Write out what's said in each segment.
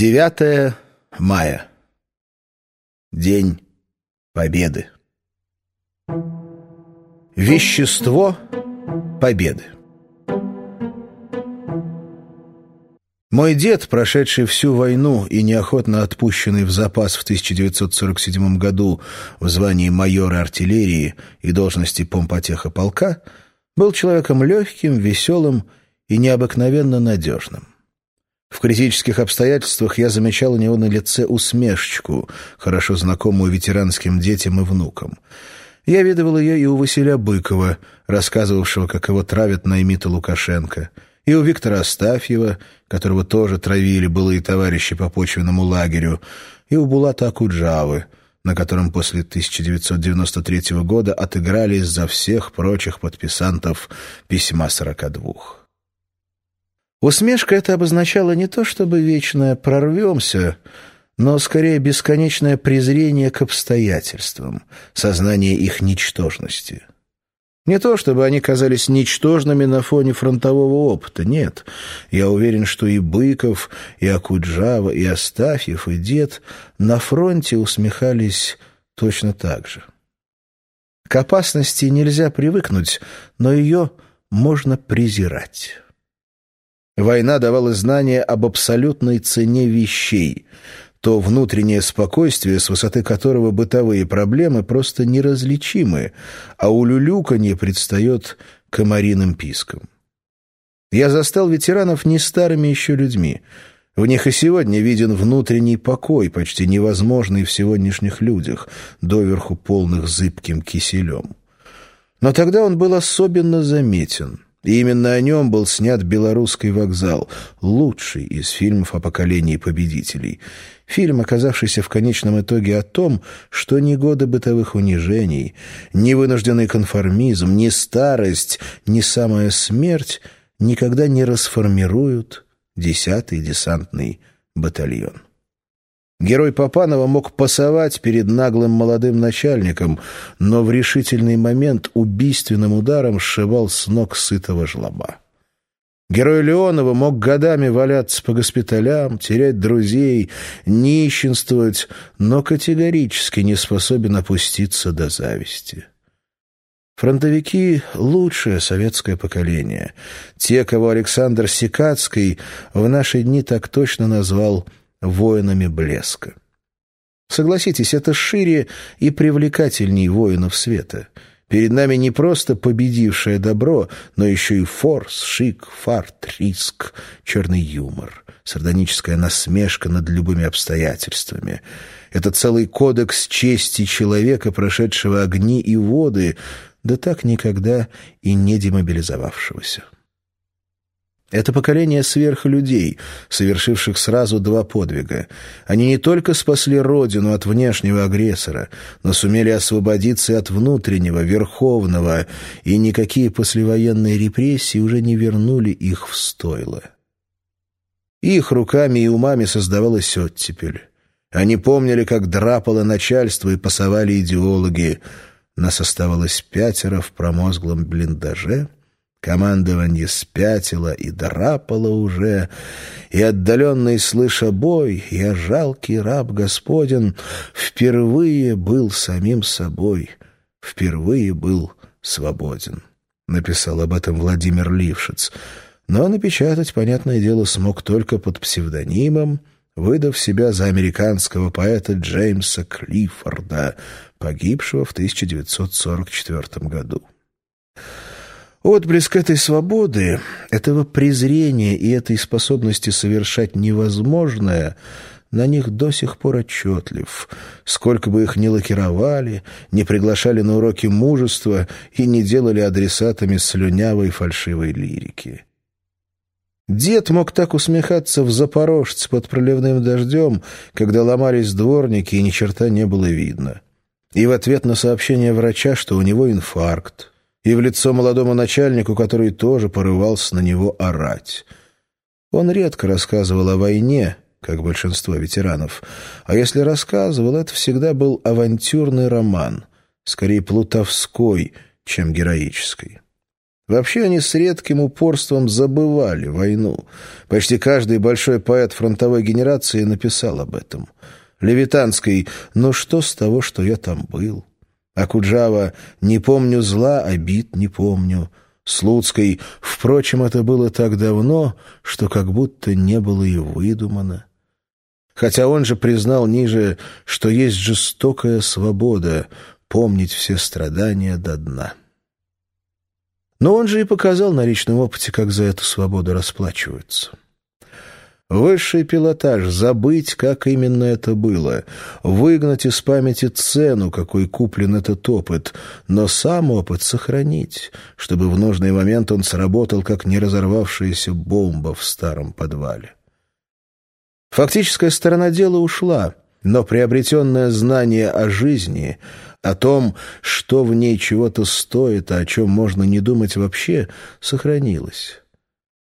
9 мая. День Победы. Вещество Победы. Мой дед, прошедший всю войну и неохотно отпущенный в запас в 1947 году в звании майора артиллерии и должности помпотеха полка, был человеком легким, веселым и необыкновенно надежным. В критических обстоятельствах я замечал у него на лице усмешечку, хорошо знакомую ветеранским детям и внукам. Я видывал ее и у Василия Быкова, рассказывавшего, как его травят наймита Лукашенко, и у Виктора Астафьева, которого тоже травили былые товарищи по почвенному лагерю, и у Булата Акуджавы, на котором после 1993 года отыгрались за всех прочих подписантов письма 42. Усмешка это обозначала не то чтобы вечное «прорвемся», но скорее бесконечное презрение к обстоятельствам, сознание их ничтожности. Не то, чтобы они казались ничтожными на фоне фронтового опыта, нет. Я уверен, что и Быков, и Акуджава, и Астафьев, и Дед на фронте усмехались точно так же. К опасности нельзя привыкнуть, но ее можно презирать. Война давала знание об абсолютной цене вещей, то внутреннее спокойствие, с высоты которого бытовые проблемы просто неразличимы, а у люлюканье предстает комариным писком. Я застал ветеранов не старыми еще людьми. В них и сегодня виден внутренний покой, почти невозможный в сегодняшних людях, доверху полных зыбким киселем. Но тогда он был особенно заметен — и именно о нем был снят «Белорусский вокзал», лучший из фильмов о поколении победителей. Фильм, оказавшийся в конечном итоге о том, что ни годы бытовых унижений, ни вынужденный конформизм, ни старость, ни самая смерть никогда не расформируют десятый десантный батальон. Герой Попанова мог пасовать перед наглым молодым начальником, но в решительный момент убийственным ударом сшивал с ног сытого жлоба. Герой Леонова мог годами валяться по госпиталям, терять друзей, нищенствовать, но категорически не способен опуститься до зависти. Фронтовики — лучшее советское поколение. Те, кого Александр Сикацкий в наши дни так точно назвал воинами блеска. Согласитесь, это шире и привлекательней воинов света. Перед нами не просто победившее добро, но еще и форс, шик, фарт, риск, черный юмор, сардоническая насмешка над любыми обстоятельствами. Это целый кодекс чести человека, прошедшего огни и воды, да так никогда и не демобилизовавшегося. Это поколение сверхлюдей, совершивших сразу два подвига. Они не только спасли родину от внешнего агрессора, но сумели освободиться от внутреннего, верховного, и никакие послевоенные репрессии уже не вернули их в стойло. Их руками и умами создавалась оттепель. Они помнили, как драпало начальство и пасовали идеологи. Нас оставалось пятеро в промозглом блиндаже — Командование спятило и драпало уже, и, отдаленный слыша бой, я, жалкий раб Господен, впервые был самим собой, впервые был свободен. Написал об этом Владимир Лившиц, но напечатать, понятное дело, смог только под псевдонимом, выдав себя за американского поэта Джеймса Клиффорда, погибшего в 1944 году. Отблеск этой свободы, этого презрения и этой способности совершать невозможное на них до сих пор отчетлив. Сколько бы их ни лакировали, не приглашали на уроки мужества и не делали адресатами слюнявой фальшивой лирики. Дед мог так усмехаться в Запорожце под проливным дождем, когда ломались дворники и ни черта не было видно. И в ответ на сообщение врача, что у него инфаркт, и в лицо молодому начальнику, который тоже порывался на него орать. Он редко рассказывал о войне, как большинство ветеранов, а если рассказывал, это всегда был авантюрный роман, скорее плутовской, чем героический. Вообще они с редким упорством забывали войну. Почти каждый большой поэт фронтовой генерации написал об этом. Левитанский «Ну что с того, что я там был?» А Куджава «Не помню зла, обид не помню». Слуцкой «Впрочем, это было так давно, что как будто не было и выдумано». Хотя он же признал ниже, что есть жестокая свобода помнить все страдания до дна. Но он же и показал на личном опыте, как за эту свободу расплачиваются. Высший пилотаж — забыть, как именно это было, выгнать из памяти цену, какой куплен этот опыт, но сам опыт сохранить, чтобы в нужный момент он сработал, как не разорвавшаяся бомба в старом подвале. Фактическая сторона дела ушла, но приобретенное знание о жизни — о том, что в ней чего-то стоит, а о чем можно не думать вообще, сохранилось.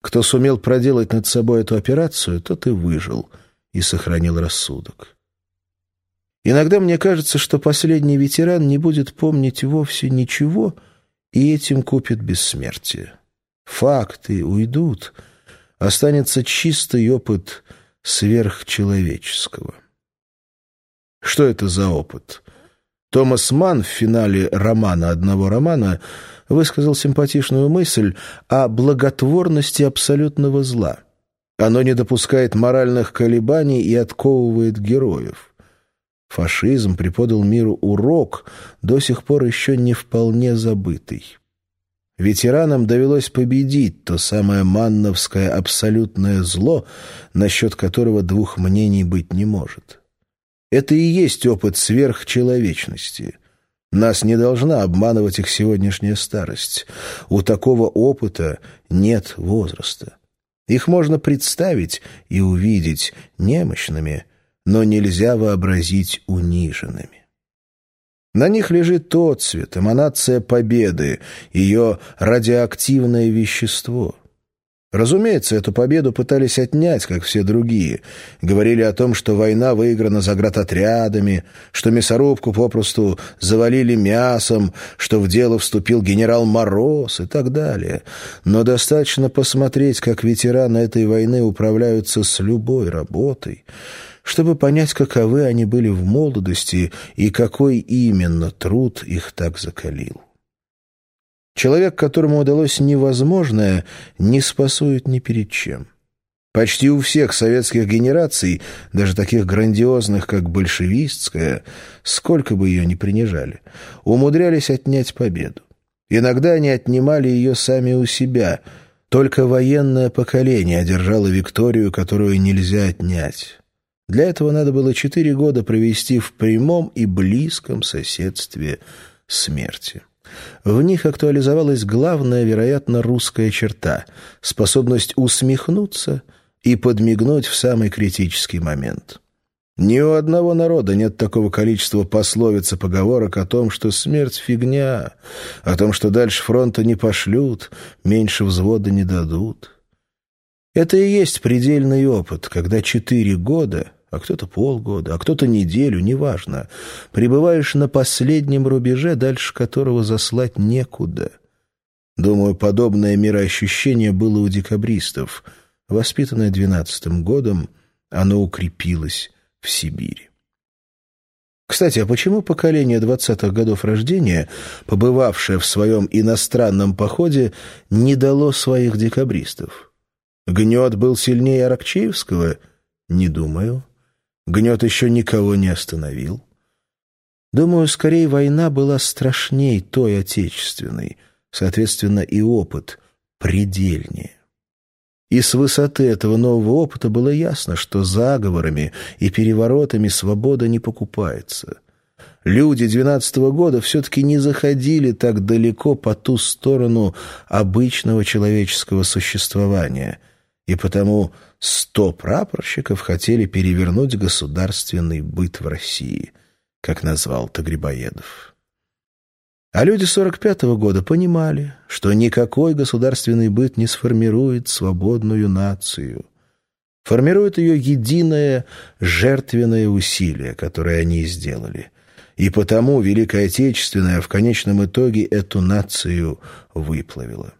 Кто сумел проделать над собой эту операцию, тот и выжил и сохранил рассудок. Иногда мне кажется, что последний ветеран не будет помнить вовсе ничего и этим купит бессмертие. Факты уйдут, останется чистый опыт сверхчеловеческого. Что это за опыт? Томас Манн в финале романа «Одного романа» высказал симпатичную мысль о благотворности абсолютного зла. Оно не допускает моральных колебаний и отковывает героев. Фашизм преподал миру урок, до сих пор еще не вполне забытый. Ветеранам довелось победить то самое манновское абсолютное зло, насчет которого двух мнений быть не может. Это и есть опыт сверхчеловечности. Нас не должна обманывать их сегодняшняя старость. У такого опыта нет возраста. Их можно представить и увидеть немощными, но нельзя вообразить униженными. На них лежит тот цвет, эманация победы, ее радиоактивное вещество — Разумеется, эту победу пытались отнять, как все другие. Говорили о том, что война выиграна заградотрядами, что мясорубку попросту завалили мясом, что в дело вступил генерал Мороз и так далее. Но достаточно посмотреть, как ветераны этой войны управляются с любой работой, чтобы понять, каковы они были в молодости и какой именно труд их так закалил. Человек, которому удалось невозможное, не спасует ни перед чем. Почти у всех советских генераций, даже таких грандиозных, как большевистская, сколько бы ее ни принижали, умудрялись отнять победу. Иногда они отнимали ее сами у себя. Только военное поколение одержало Викторию, которую нельзя отнять. Для этого надо было четыре года провести в прямом и близком соседстве смерти. В них актуализовалась главная, вероятно, русская черта — способность усмехнуться и подмигнуть в самый критический момент. Ни у одного народа нет такого количества пословиц и поговорок о том, что смерть — фигня, о том, что дальше фронта не пошлют, меньше взвода не дадут. Это и есть предельный опыт, когда четыре года — а кто-то полгода, а кто-то неделю, неважно. Пребываешь на последнем рубеже, дальше которого заслать некуда. Думаю, подобное мироощущение было у декабристов. Воспитанное двенадцатым годом, оно укрепилось в Сибири. Кстати, а почему поколение двадцатых годов рождения, побывавшее в своем иностранном походе, не дало своих декабристов? Гнет был сильнее Аракчеевского? Не думаю. Гнет еще никого не остановил. Думаю, скорее война была страшней той отечественной, соответственно, и опыт предельнее. И с высоты этого нового опыта было ясно, что заговорами и переворотами свобода не покупается. Люди двенадцатого года все-таки не заходили так далеко по ту сторону обычного человеческого существования, и потому сто прапорщиков хотели перевернуть государственный быт в России, как назвал Тагрибоедов. А люди 45-го года понимали, что никакой государственный быт не сформирует свободную нацию. Формирует ее единое жертвенное усилие, которое они сделали. И потому Великая Отечественная в конечном итоге эту нацию выплавила.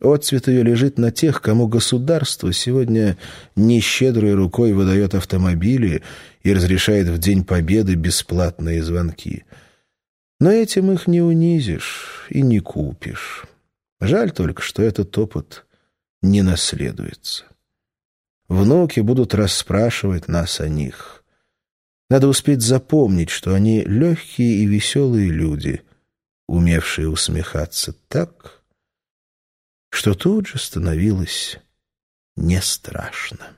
Отцвет ее лежит на тех, кому государство сегодня нещедрой рукой выдает автомобили и разрешает в День Победы бесплатные звонки. Но этим их не унизишь и не купишь. Жаль только, что этот опыт не наследуется. Внуки будут расспрашивать нас о них. Надо успеть запомнить, что они легкие и веселые люди, умевшие усмехаться так что тут же становилось не страшно.